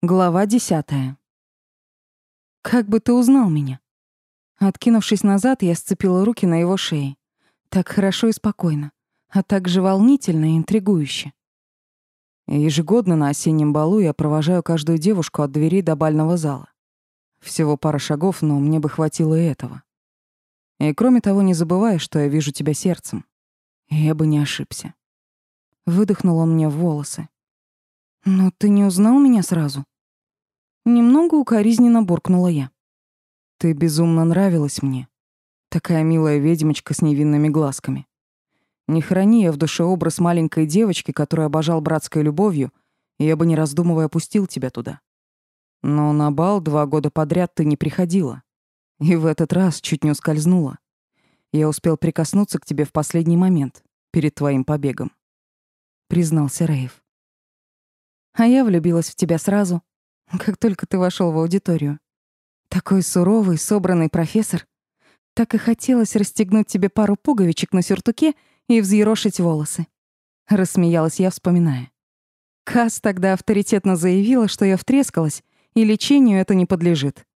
Глава десятая. «Как бы ты узнал меня?» Откинувшись назад, я сцепила руки на его шее. Так хорошо и спокойно, а так же волнительно и интригующе. Ежегодно на осеннем балу я провожаю каждую девушку от дверей до бального зала. Всего пара шагов, но мне бы хватило и этого. И кроме того, не забывай, что я вижу тебя сердцем. Я бы не ошибся. Выдохнул он мне в волосы. «Но ты не узнал меня сразу?» Немного укоризненно буркнула я. «Ты безумно нравилась мне. Такая милая ведьмочка с невинными глазками. Не храни я в душе образ маленькой девочки, которую обожал братской любовью, я бы, не раздумывая, опустил тебя туда. Но на бал два года подряд ты не приходила. И в этот раз чуть не ускользнула. Я успел прикоснуться к тебе в последний момент, перед твоим побегом. Признался Рейв. А я влюбилась в тебя сразу, как только ты вошел в аудиторию. Такой суровый, собранный профессор. Так и хотелось расстегнуть тебе пару пуговичек на сюртуке и взъерошить волосы. Рассмеялась я, вспоминая. Касс тогда авторитетно заявила, что я втрескалась, и лечению это не подлежит.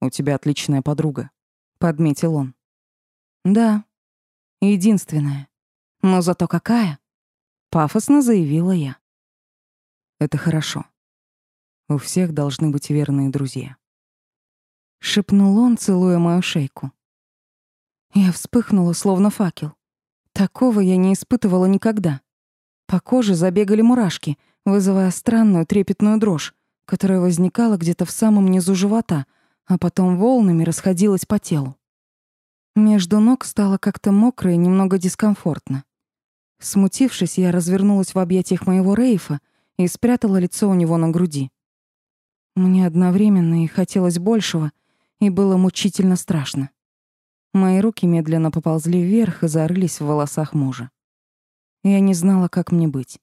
«У тебя отличная подруга», — подметил он. «Да, единственная. Но зато какая?» — пафосно заявила я. Это хорошо. У всех должны быть верные друзья. Шепнул он, целуя мою шейку. Я вспыхнула, словно факел. Такого я не испытывала никогда. По коже забегали мурашки, вызывая странную трепетную дрожь, которая возникала где-то в самом низу живота, а потом волнами расходилась по телу. Между ног стало как-то мокро и немного дискомфортно. Смутившись, я развернулась в объятиях моего Рейфа и спрятала лицо у него на груди. Мне одновременно и хотелось большего, и было мучительно страшно. Мои руки медленно поползли вверх и зарылись в волосах мужа. Я не знала, как мне быть.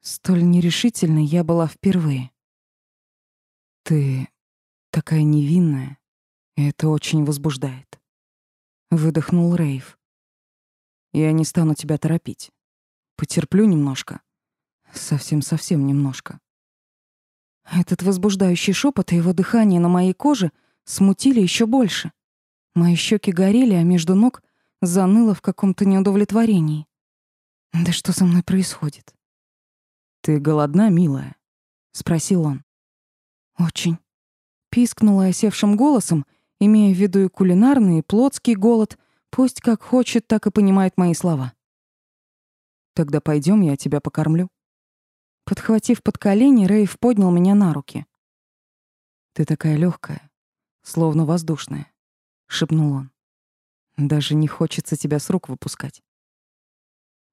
Столь нерешительной я была впервые. «Ты такая невинная, и это очень возбуждает», — выдохнул Рейв. «Я не стану тебя торопить. Потерплю немножко, Совсем-совсем немножко. Этот возбуждающий шепот и его дыхание на моей коже смутили еще больше. Мои щеки горели, а между ног заныло в каком-то неудовлетворении. Да что со мной происходит? Ты голодна, милая? спросил он. Очень. Пискнула осевшим голосом, имея в виду и кулинарный, и плотский голод, пусть как хочет, так и понимает мои слова. Тогда пойдем, я тебя покормлю. Подхватив под колени, Рейв поднял меня на руки. «Ты такая легкая, словно воздушная», — шепнул он. «Даже не хочется тебя с рук выпускать».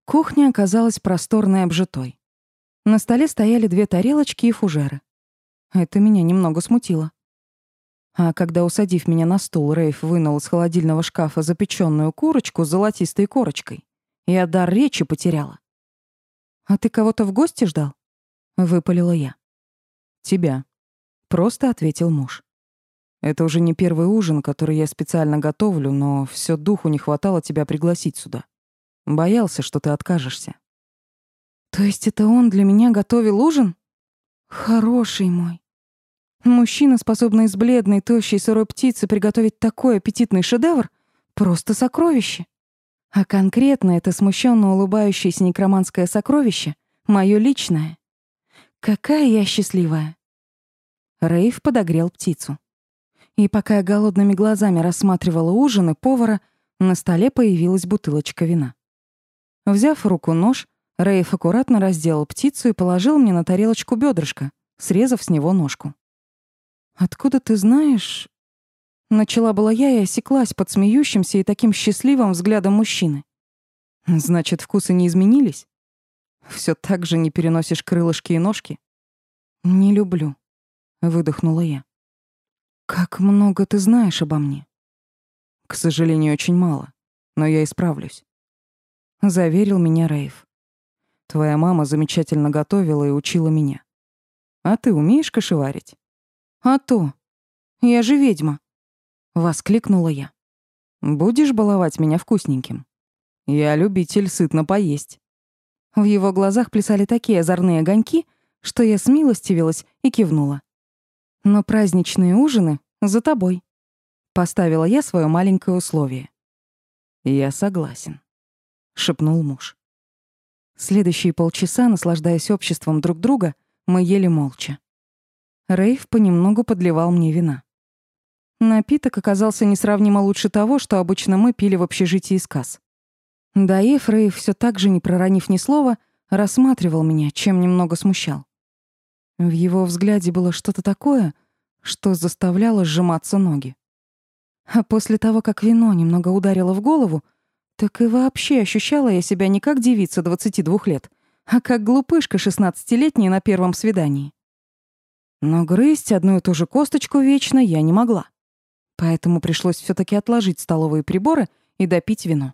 Кухня оказалась просторной обжитой. На столе стояли две тарелочки и фужеры. Это меня немного смутило. А когда, усадив меня на стул, Рейв вынул из холодильного шкафа запеченную курочку с золотистой корочкой, я дар речи потеряла. «А ты кого-то в гости ждал?» Выпалила я. Тебя, просто ответил муж. Это уже не первый ужин, который я специально готовлю, но все духу не хватало тебя пригласить сюда. Боялся, что ты откажешься. То есть это он для меня готовил ужин? Хороший мой. Мужчина, способный из бледной, тощей, сырой птицы приготовить такой аппетитный шедевр, просто сокровище. А конкретно это смущенно улыбающееся некроманское сокровище — мое личное. Какая я счастливая. Рейв подогрел птицу. И пока я голодными глазами рассматривала ужин и повара, на столе появилась бутылочка вина. Взяв в руку нож, Рейв аккуратно разделал птицу и положил мне на тарелочку бедрышко, срезав с него ножку. «Откуда ты знаешь?» Начала была я и осеклась под смеющимся и таким счастливым взглядом мужчины. «Значит, вкусы не изменились?» Все так же не переносишь крылышки и ножки? Не люблю, выдохнула я. Как много ты знаешь обо мне? К сожалению, очень мало, но я исправлюсь. Заверил меня Рейв. Твоя мама замечательно готовила и учила меня. А ты умеешь кошеварить? А то. Я же ведьма, воскликнула я. Будешь баловать меня вкусненьким? Я любитель сытно поесть. В его глазах плясали такие озорные огоньки, что я смилостивилась и кивнула. Но праздничные ужины за тобой. Поставила я свое маленькое условие. Я согласен, шепнул муж. Следующие полчаса, наслаждаясь обществом друг друга, мы ели молча. Рейв понемногу подливал мне вина. Напиток оказался несравнимо лучше того, что обычно мы пили в общежитии сказ. Доев, Рейв, все так же, не проронив ни слова, рассматривал меня, чем немного смущал. В его взгляде было что-то такое, что заставляло сжиматься ноги. А после того, как вино немного ударило в голову, так и вообще ощущала я себя не как девица 22 лет, а как глупышка 16-летняя на первом свидании. Но грызть одну и ту же косточку вечно я не могла. Поэтому пришлось все таки отложить столовые приборы и допить вино.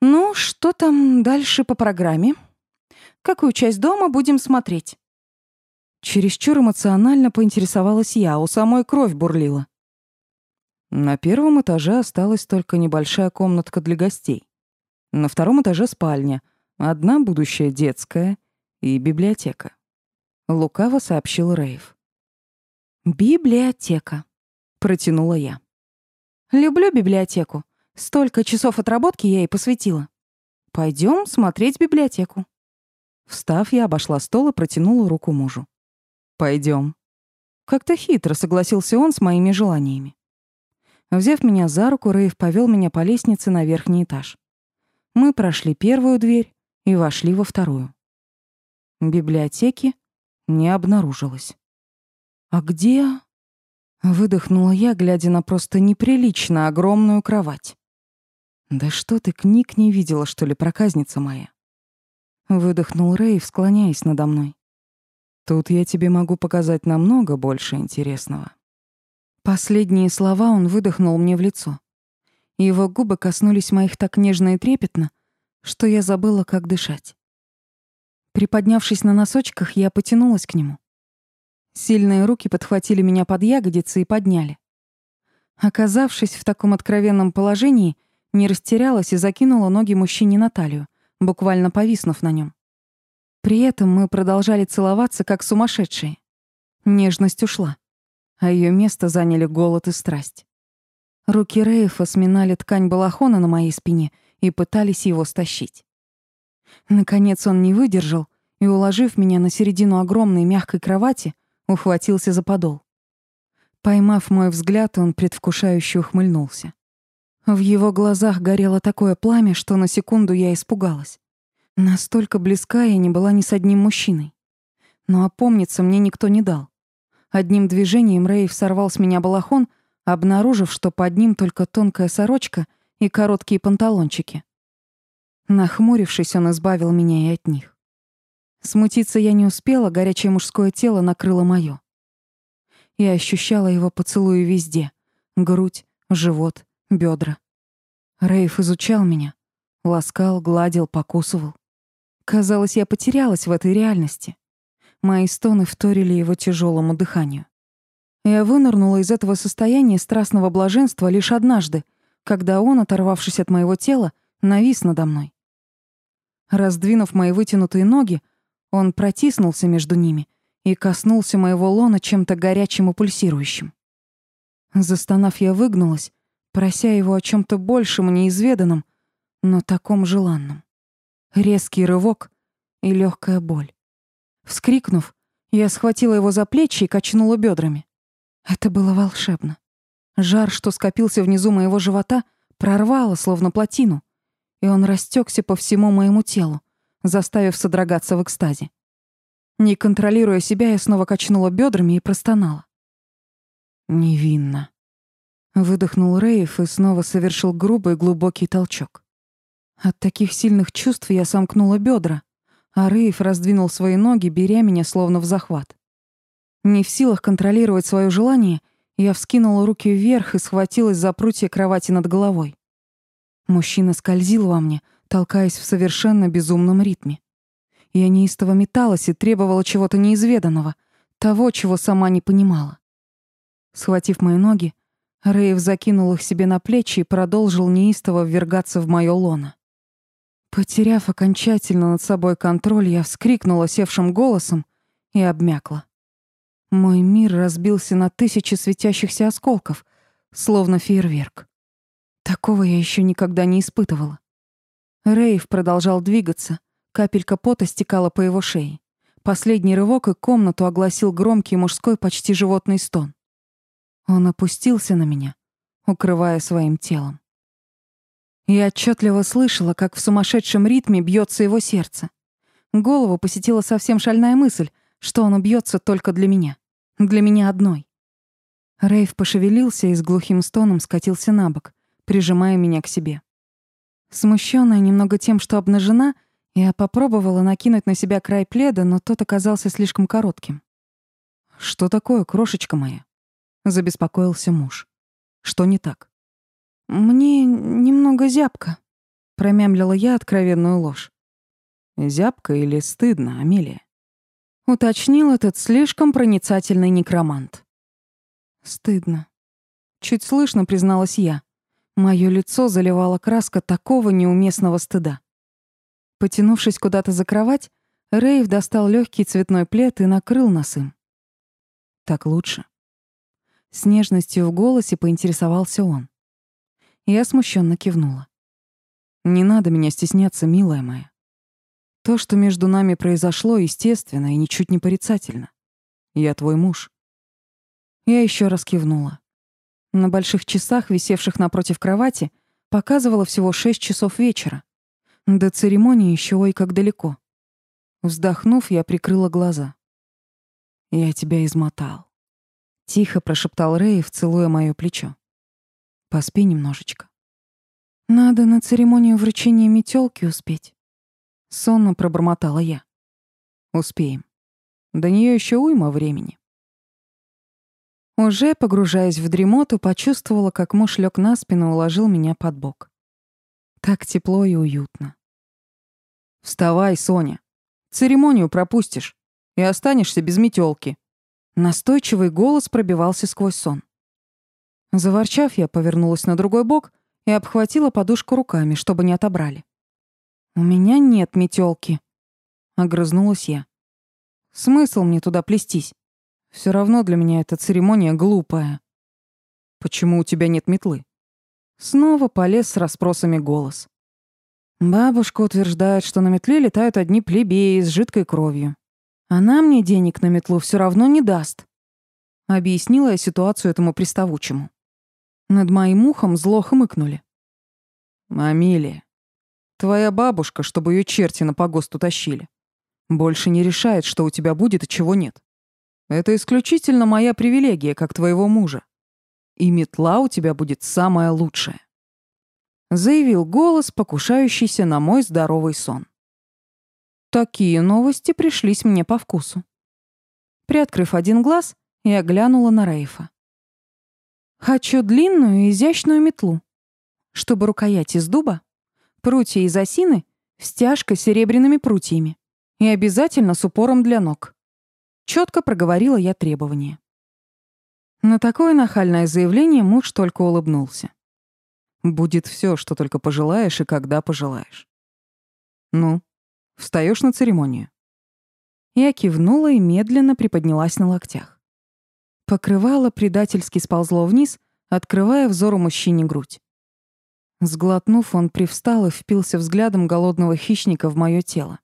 «Ну, что там дальше по программе? Какую часть дома будем смотреть?» Чересчур эмоционально поинтересовалась я, у самой кровь бурлила. На первом этаже осталась только небольшая комнатка для гостей. На втором этаже спальня, одна будущая детская и библиотека. Лукаво сообщил Рейв. «Библиотека», — протянула я. «Люблю библиотеку. Столько часов отработки я ей посвятила. Пойдем смотреть библиотеку». Встав, я обошла стол и протянула руку мужу. Пойдем. Как-то хитро согласился он с моими желаниями. Взяв меня за руку, Рейв повел меня по лестнице на верхний этаж. Мы прошли первую дверь и вошли во вторую. Библиотеки не обнаружилось. «А где...» — выдохнула я, глядя на просто неприлично огромную кровать. «Да что ты книг не видела, что ли, проказница моя?» Выдохнул Рейв, склоняясь надо мной. Тут я тебе могу показать намного больше интересного. Последние слова он выдохнул мне в лицо. Его губы коснулись моих так нежно и трепетно, что я забыла, как дышать. Приподнявшись на носочках, я потянулась к нему. Сильные руки подхватили меня под ягодицы и подняли. Оказавшись в таком откровенном положении, не растерялась и закинула ноги мужчине на талию, буквально повиснув на нем. При этом мы продолжали целоваться, как сумасшедшие. Нежность ушла, а ее место заняли голод и страсть. Руки Рейфа сминали ткань балахона на моей спине и пытались его стащить. Наконец он не выдержал и, уложив меня на середину огромной мягкой кровати, ухватился за подол. Поймав мой взгляд, он предвкушающе ухмыльнулся. В его глазах горело такое пламя, что на секунду я испугалась. Настолько близка я не была ни с одним мужчиной. Но опомниться мне никто не дал. Одним движением Рейв сорвал с меня балахон, обнаружив, что под ним только тонкая сорочка и короткие панталончики. Нахмурившись, он избавил меня и от них. Смутиться я не успела, горячее мужское тело накрыло моё. Я ощущала его поцелуи везде — грудь, живот, бедра. Рейв изучал меня, ласкал, гладил, покусывал. Казалось, я потерялась в этой реальности. Мои стоны вторили его тяжелому дыханию. Я вынырнула из этого состояния страстного блаженства лишь однажды, когда он, оторвавшись от моего тела, навис надо мной. Раздвинув мои вытянутые ноги, он протиснулся между ними и коснулся моего лона чем-то горячим и пульсирующим. Застонав, я выгнулась, прося его о чем то большем и неизведанном, но таком желанном. Резкий рывок и легкая боль. Вскрикнув, я схватила его за плечи и качнула бедрами. Это было волшебно. Жар, что скопился внизу моего живота, прорвало, словно плотину, и он растекся по всему моему телу, заставив содрогаться в экстазе. Не контролируя себя, я снова качнула бедрами и простонала. «Невинно», — выдохнул Рейф и снова совершил грубый глубокий толчок. От таких сильных чувств я сомкнула бедра, а Рейф раздвинул свои ноги, беря меня словно в захват. Не в силах контролировать свое желание, я вскинула руки вверх и схватилась за прутья кровати над головой. Мужчина скользил во мне, толкаясь в совершенно безумном ритме. Я неистово металась и требовала чего-то неизведанного, того, чего сама не понимала. Схватив мои ноги, Рейв закинул их себе на плечи и продолжил неистово ввергаться в моё лоно. Потеряв окончательно над собой контроль, я вскрикнула севшим голосом и обмякла. Мой мир разбился на тысячи светящихся осколков, словно фейерверк. Такого я еще никогда не испытывала. Рейв продолжал двигаться, капелька пота стекала по его шее. Последний рывок и комнату огласил громкий мужской почти животный стон. Он опустился на меня, укрывая своим телом. Я отчетливо слышала, как в сумасшедшем ритме бьется его сердце. Голову посетила совсем шальная мысль, что он бьется только для меня. Для меня одной. Рейв пошевелился и с глухим стоном скатился на бок, прижимая меня к себе. Смущенная немного тем, что обнажена, я попробовала накинуть на себя край пледа, но тот оказался слишком коротким. «Что такое, крошечка моя?» — забеспокоился муж. «Что не так?» «Мне немного зябко», — промямлила я откровенную ложь. «Зябко или стыдно, Амелия?» — уточнил этот слишком проницательный некромант. «Стыдно». Чуть слышно призналась я. Моё лицо заливала краска такого неуместного стыда. Потянувшись куда-то за кровать, Рейв достал легкий цветной плед и накрыл нас им. «Так лучше». С нежностью в голосе поинтересовался он. Я смущенно кивнула. «Не надо меня стесняться, милая моя. То, что между нами произошло, естественно и ничуть не порицательно. Я твой муж». Я еще раз кивнула. На больших часах, висевших напротив кровати, показывало всего шесть часов вечера. До церемонии еще ой как далеко. Вздохнув, я прикрыла глаза. «Я тебя измотал», — тихо прошептал Рейв, целуя моё плечо. «Поспи немножечко». «Надо на церемонию вручения метелки успеть», — сонно пробормотала я. «Успеем. До нее еще уйма времени». Уже погружаясь в дремоту, почувствовала, как муж лег на спину и уложил меня под бок. Так тепло и уютно. «Вставай, Соня. Церемонию пропустишь и останешься без метелки. Настойчивый голос пробивался сквозь сон. Заворчав, я повернулась на другой бок и обхватила подушку руками, чтобы не отобрали. «У меня нет метелки, огрызнулась я. «Смысл мне туда плестись? Все равно для меня эта церемония глупая». «Почему у тебя нет метлы?» Снова полез с расспросами голос. Бабушка утверждает, что на метле летают одни плебеи с жидкой кровью. Она мне денег на метлу все равно не даст. Объяснила я ситуацию этому приставучему. Над моим ухом зло хмыкнули. «Амелия, твоя бабушка, чтобы ее черти на погост утащили, больше не решает, что у тебя будет и чего нет. Это исключительно моя привилегия, как твоего мужа и метла у тебя будет самая лучшая», — заявил голос, покушающийся на мой здоровый сон. Такие новости пришлись мне по вкусу. Приоткрыв один глаз, я глянула на Рейфа. «Хочу длинную изящную метлу, чтобы рукоять из дуба, прутья из осины, стяжка серебряными прутьями и обязательно с упором для ног». Четко проговорила я требования. На такое нахальное заявление муж только улыбнулся. «Будет все, что только пожелаешь и когда пожелаешь». «Ну, встаешь на церемонию?» Я кивнула и медленно приподнялась на локтях. Покрывало предательски сползло вниз, открывая взору мужчине грудь. Сглотнув, он привстал и впился взглядом голодного хищника в мое тело.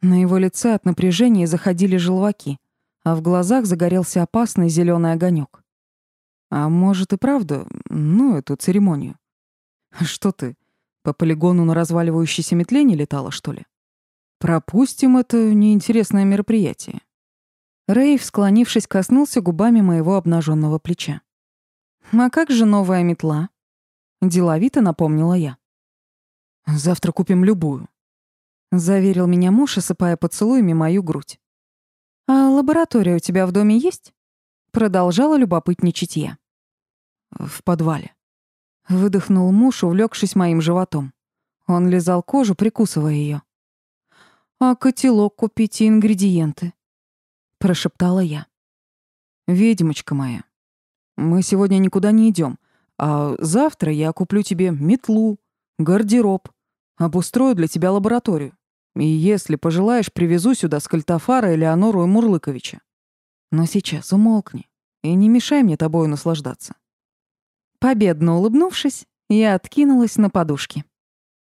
На его лице от напряжения заходили желваки а в глазах загорелся опасный зеленый огонек. А может и правда, ну, эту церемонию. Что ты, по полигону на разваливающейся метле не летала, что ли? Пропустим это неинтересное мероприятие. Рейв, склонившись, коснулся губами моего обнаженного плеча. «А как же новая метла?» Деловито напомнила я. «Завтра купим любую», — заверил меня муж, осыпая поцелуями мою грудь. «А лаборатория у тебя в доме есть?» Продолжала любопытничать я. «В подвале». Выдохнул муж, увлекшись моим животом. Он лизал кожу, прикусывая ее. «А котелок купить и ингредиенты?» Прошептала я. «Ведьмочка моя, мы сегодня никуда не идем, а завтра я куплю тебе метлу, гардероб, обустрою для тебя лабораторию. И если пожелаешь, привезу сюда с Кальтофара Элеонору и Мурлыковича. Но сейчас умолкни и не мешай мне тобою наслаждаться. Победно улыбнувшись, я откинулась на подушки.